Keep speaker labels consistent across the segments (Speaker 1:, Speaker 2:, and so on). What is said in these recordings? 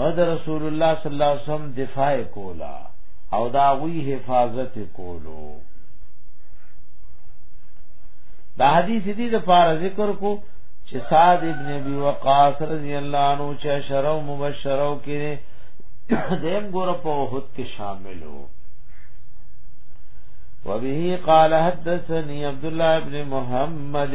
Speaker 1: او د رسول الله صلی الله علیه وسلم دفاع کولا او دا غوی حفاظت کولو دا حدیث دې د فار ذکر کو چې سعد ابن ابي وقاص رضی الله عنه چې شرو مبشرو کې دیم ګور په وحد کې شامل وو وبه قال حدثني عبد الله بن محمد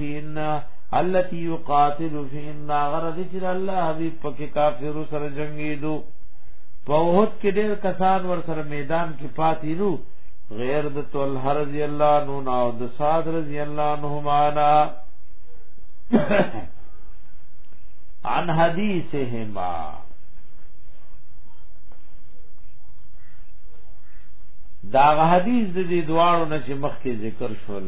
Speaker 1: ان التي يقاتل في ان غرض چې الله حبيب پکې کافر سره جنگي دو په وحد کې ډېر کسان ور سره میدان کې پاتې نو غیر د طلح رضی الله عنه او د صاد رضی الله عنهما نا عن حدیثهما دا حدیث د دې دواړو نه چې مخکې ذکر شول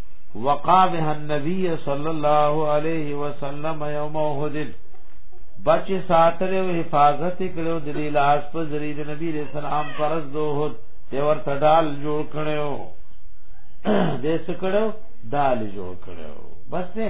Speaker 1: وقا بها النبي صلى الله عليه وسلم يوم احد بچ ساتره او حفاظت کړو د لاس په ذریعہ د نبی رسول الله فرض دوه دی ورته ډال جوړ کړو دې څه کړو ډال جوړ کړو بس نه